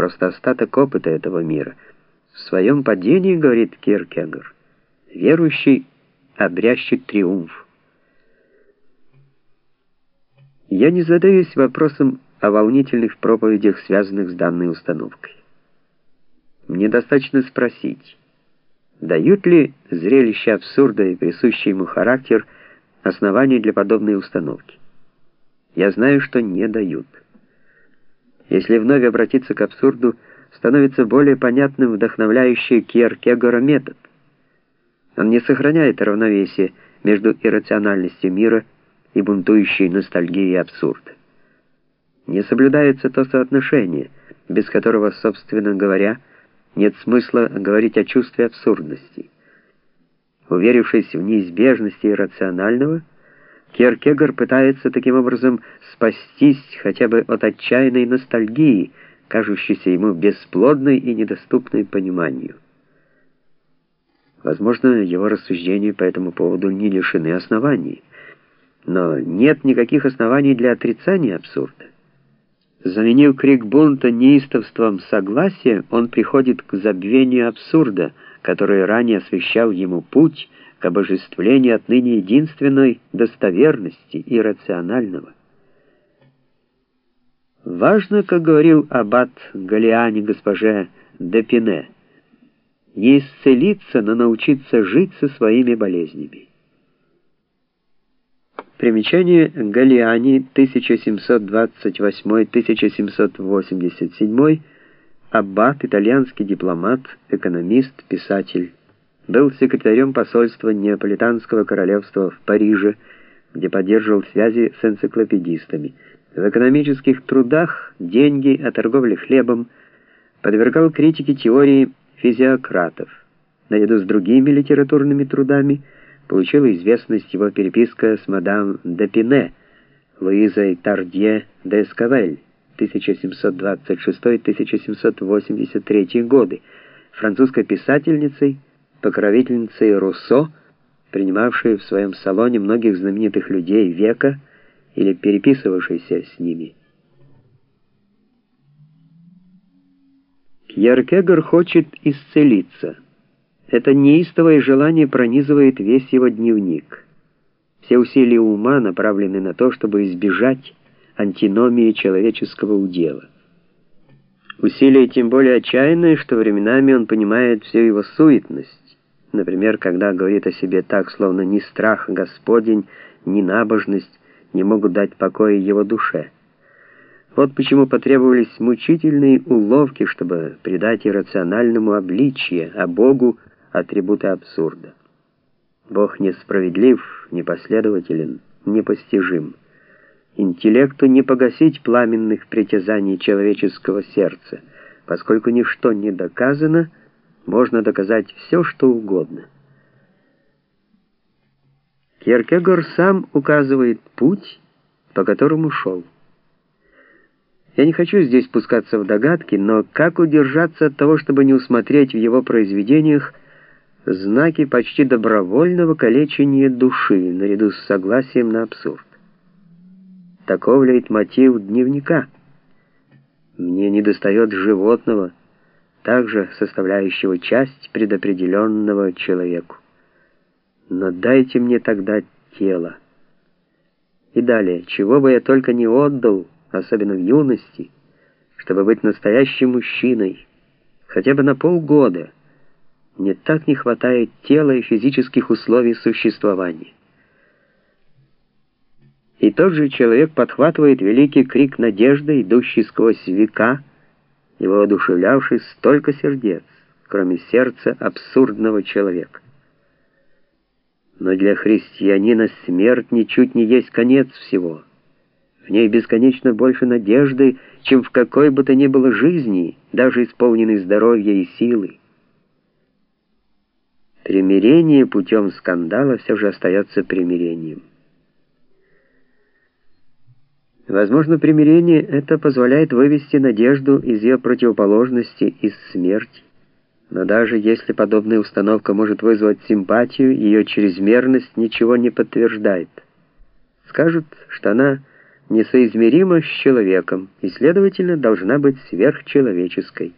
просто остаток опыта этого мира. В своем падении, говорит Киркегор, верующий обрящет триумф. Я не задаюсь вопросом о волнительных проповедях, связанных с данной установкой. Мне достаточно спросить, дают ли зрелище абсурда и присущий ему характер основания для подобной установки? Я знаю, что не дают. Если вновь обратиться к абсурду, становится более понятным вдохновляющий Кierkegaard метод. Он не сохраняет равновесие между иррациональностью мира и бунтующей ностальгией абсурда. Не соблюдается то соотношение, без которого, собственно говоря, нет смысла говорить о чувстве абсурдности. Уверившись в неизбежности иррационального, Кierкегор пытается таким образом спастись хотя бы от отчаянной ностальгии, кажущейся ему бесплодной и недоступной пониманию. Возможно, его рассуждения по этому поводу не лишены оснований, но нет никаких оснований для отрицания абсурда. Заменив крик бунта неистовством согласия, он приходит к забвению абсурда, который ранее освещал ему путь к обожествлению отныне единственной достоверности и рационального. Важно, как говорил аббат Галиани госпоже Депине, не исцелиться, но научиться жить со своими болезнями. Примечание Галиани 1728-1787, аббат, итальянский дипломат, экономист, писатель. Был секретарем посольства Неаполитанского королевства в Париже, где поддерживал связи с энциклопедистами. В экономических трудах «Деньги о торговле хлебом» подвергал критике теории физиократов. Наряду с другими литературными трудами – получила известность его переписка с мадам Депине, Луизой Тардье де Эскавель, 1726-1783 годы, французской писательницей, покровительницей Руссо, принимавшей в своем салоне многих знаменитых людей века или переписывавшейся с ними. Кьеркегор хочет исцелиться – это неистовое желание пронизывает весь его дневник. Все усилия ума направлены на то, чтобы избежать антиномии человеческого удела. Усилия тем более отчаянные, что временами он понимает всю его суетность. Например, когда говорит о себе так, словно ни страх Господень, ни набожность не могут дать покоя его душе. Вот почему потребовались мучительные уловки, чтобы придать иррациональному обличье, а Богу — атрибуты абсурда. Бог несправедлив, непоследователен, непостижим. Интеллекту не погасить пламенных притязаний человеческого сердца, поскольку ничто не доказано, можно доказать все, что угодно. Кierkegaard сам указывает путь, по которому шел. Я не хочу здесь пускаться в догадки, но как удержаться от того, чтобы не усмотреть в его произведениях знаки почти добровольного калечения души наряду с согласием на абсурд. Таков лейтмотив дневника. Мне недостает животного, также составляющего часть предопределенного человеку. Но дайте мне тогда тело. И далее, чего бы я только не отдал, особенно в юности, чтобы быть настоящим мужчиной, хотя бы на полгода — мне так не хватает тела и физических условий существования. И тот же человек подхватывает великий крик надежды, идущий сквозь века, его одушевлявший столько сердец, кроме сердца абсурдного человека. Но для христианина смерть ничуть не есть конец всего. В ней бесконечно больше надежды, чем в какой бы то ни было жизни, даже исполненной здоровья и силы. Примирение путем скандала все же остается примирением. Возможно, примирение это позволяет вывести надежду из ее противоположности, из смерти. Но даже если подобная установка может вызвать симпатию, ее чрезмерность ничего не подтверждает. Скажут, что она несоизмерима с человеком и, следовательно, должна быть сверхчеловеческой.